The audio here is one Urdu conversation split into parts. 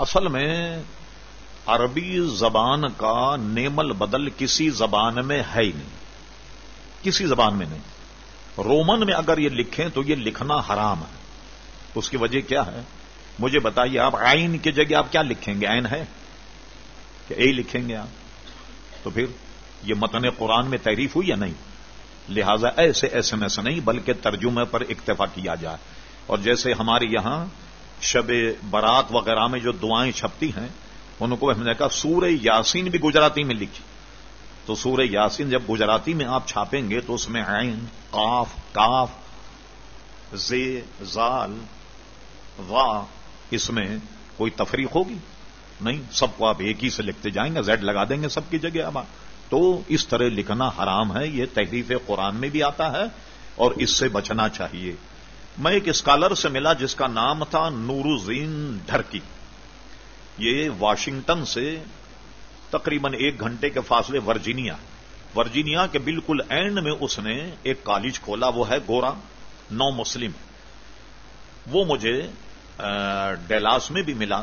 اصل میں عربی زبان کا نیمل بدل کسی زبان میں ہے ہی نہیں۔ کسی زبان میں نہیں۔ رومن میں اگر یہ لکھیں تو یہ لکھنا حرام ہے۔ اس کی وجہ کیا ہے؟ مجھے بتائیے آپ آئین کی جگہ آپ کیا لکھیں گے؟ آئین ہے؟ کہ اے لکھیں گے آپ؟ تو پھر یہ متن قرآن میں تعریف ہوئی یا نہیں؟ لہذا ایسے ایسے میں سے نہیں، بلکہ ترجمے پر اکتفا کیا جائے۔ اور جیسے ہمارے یہاں شب برات وغیرہ میں جو دعائیں چھپتی ہیں، ان کو ہم نے کہا سورہ یاسین بھی گجراتی میں لکھی۔ تو سورہ یاسین جب گجراتی میں آپ چھاپیں گے تو اس میں عین، قاف، کاف، زے، زال وا اس میں کوئی تفریق ہوگی؟ نہیں، سب کو آپ ایک ہی سے لکھتے جائیں گے، زیڈ لگا دیں گے سب کی جگہ اب تو اس طرح لکھنا حرام ہے، یہ تحریف قرآن میں بھی آتا ہے اور اس سے بچنا چاہیے۔ میں ایک اسکالر سے ملا جس کا نام تھا نورزین ڈھرکی۔ یہ واشنگٹن سے تقریباً ایک گھنٹے کے فاصلے ورجینیا۔ ورجینیا کے بالکل اینڈ میں اس نے ایک کالج کھولا، وہ ہے گورا، نو مسلم۔ وہ مجھے ڈیلاس میں بھی ملا،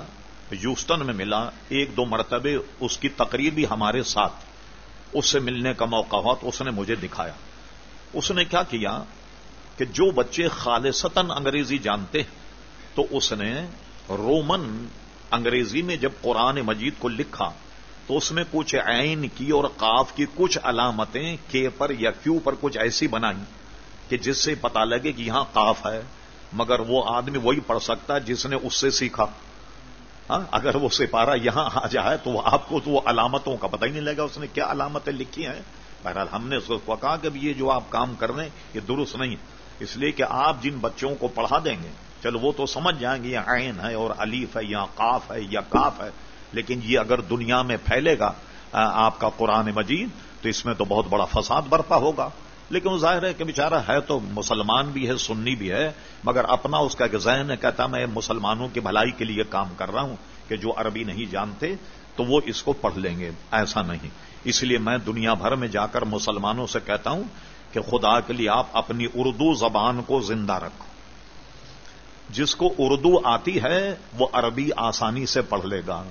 یوسٹن میں ملا، ایک دو مرتبے اس کی تقریر بھی ہمارے ساتھ۔ اس سے ملنے کا موقع ہوا تو اس نے مجھے دکھایا۔ اس نے کیا کیا؟ کہ جو بچے خالصتاً انگریزی جانتے ہیں، تو اس نے رومن انگریزی میں جب قرآن مجید کو لکھا، تو اس میں کچھ عین کی اور قاف کی کچھ علامتیں کے پر یا کیو پر کچھ ایسی بنائی کہ جس سے پتا لگے کہ یہاں قاف ہے، مگر وہ آدمی وہی پڑھ سکتا جس نے اس سے سیکھا۔ ہاں اگر وہ سپارہ یہاں آ جائے تو آپ کو تو وہ علامتوں کا پتہ ہی نہیں لگا اس نے کیا علامتیں لکھی ہیں۔ بہرحال ہم نے اس کو کہا کہ یہ جو آپ کام کر رہے ہیں، یہ درست نہیں اس لیے کہ آپ جن بچوں کو پڑھا دیں گے، چلو وہ تو سمجھ جائیں گے، یہ عین ہے اور علیف ہے، یا قاف ہے، یا کاف ہے، لیکن یہ اگر دنیا میں پھیلے گا آپ کا قرآن مجید، تو اس میں تو بہت بڑا فساد برپا ہوگا۔ لیکن وہ ظاہر ہے کہ بیچارہ ہے تو مسلمان بھی ہے، سنی بھی ہے، مگر اپنا اس کا ایک ذہن ہے، کہتا میں مسلمانوں کی بھلائی کے لیے کام کر رہا ہوں کہ جو عربی نہیں جانتے، تو وہ اس کو پڑھ لیں گے۔ ایسا نہیں۔ اس لیے میں دنیا بھر میں جا کر مسلمانوں سے کہتا ہوں کہ خدا کے لیے آپ اپنی اردو زبان کو زندہ رکھو۔ جس کو اردو آتی ہے، وہ عربی آسانی سے پڑھ لے گا۔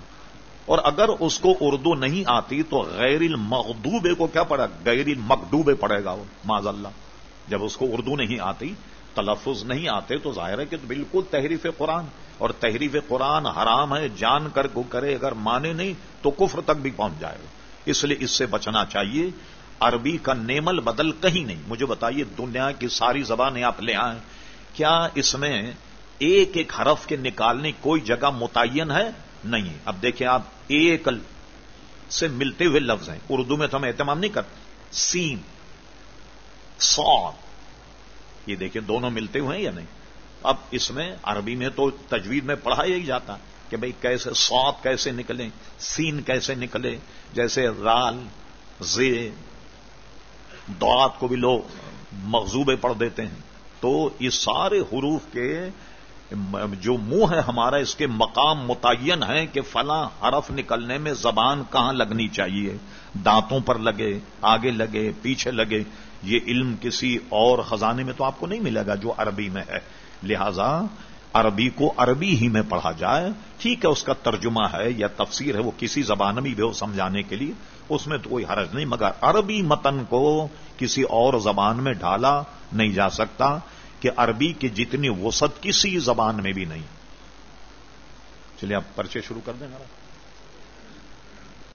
اور اگر اس کو اردو نہیں آتی، تو غیر المغدوبے کو کیا پڑھا غیر المقدوبے پڑھے گا وہ۔ معذ اللہ جب اس کو اردو نہیں آتی، تلفظ نہیں آتے، تو ظاہر ہے کہ بالکل تحریف قرآن۔ اور تحریف قرآن حرام ہے، جان کر کو کرے، اگر مانے نہیں، تو کفر تک بھی پہنچ جائے گا۔ اس لیے اس سے بچنا چاہیے عربی کا نیمل بدل کہیں نہیں۔ مجھے بتائیے دنیا کی ساری زبانیں آپ لے آئیں۔ کیا اس میں ایک ایک حرف کے نکالنے کوئی جگہ متعین ہے؟ نہیں۔ اب دیکھیں آپ ایک سے ملتے ہوئے لفظ ہیں۔ اردو میں تو ہم اہتمام نہیں کرتے۔ سین سوت یہ دیکھیں دونوں ملتے ہوئے ہیں یا نہیں؟ اب اس میں عربی میں تو تجوید میں پڑھایا ہی جاتا کہ بھئی کیسے سوت کیسے نکلے سین کیسے نکلے، جیسے رال، زے دعات کو بھی لوگ مغزوبے پڑھ دیتے ہیں۔ تو یہ سارے حروف کے جو منہ ہے ہمارا، اس کے مقام متعین ہے کہ فلاں حرف نکلنے میں زبان کہاں لگنی چاہیے؟ دانتوں پر لگے، آگے لگے، پیچھے لگے۔ یہ علم کسی اور خزانے میں تو آپ کو نہیں ملے گا جو عربی میں ہے۔ لہذا عربی کو عربی ہی میں پڑھا جائے۔ ٹھیک ہے، اس کا ترجمہ ہے یا تفسیر ہے، وہ کسی زبان میں بھی ہو سمجھانے کے لیے، اس میں تو کوئی حرج نہیں، مگر عربی متن کو کسی اور زبان میں ڈالا نہیں جا سکتا کہ عربی کی جتنی وسعت کسی زبان میں بھی نہیں۔ چلیے آپ پرچے شروع کر دیں۔ نا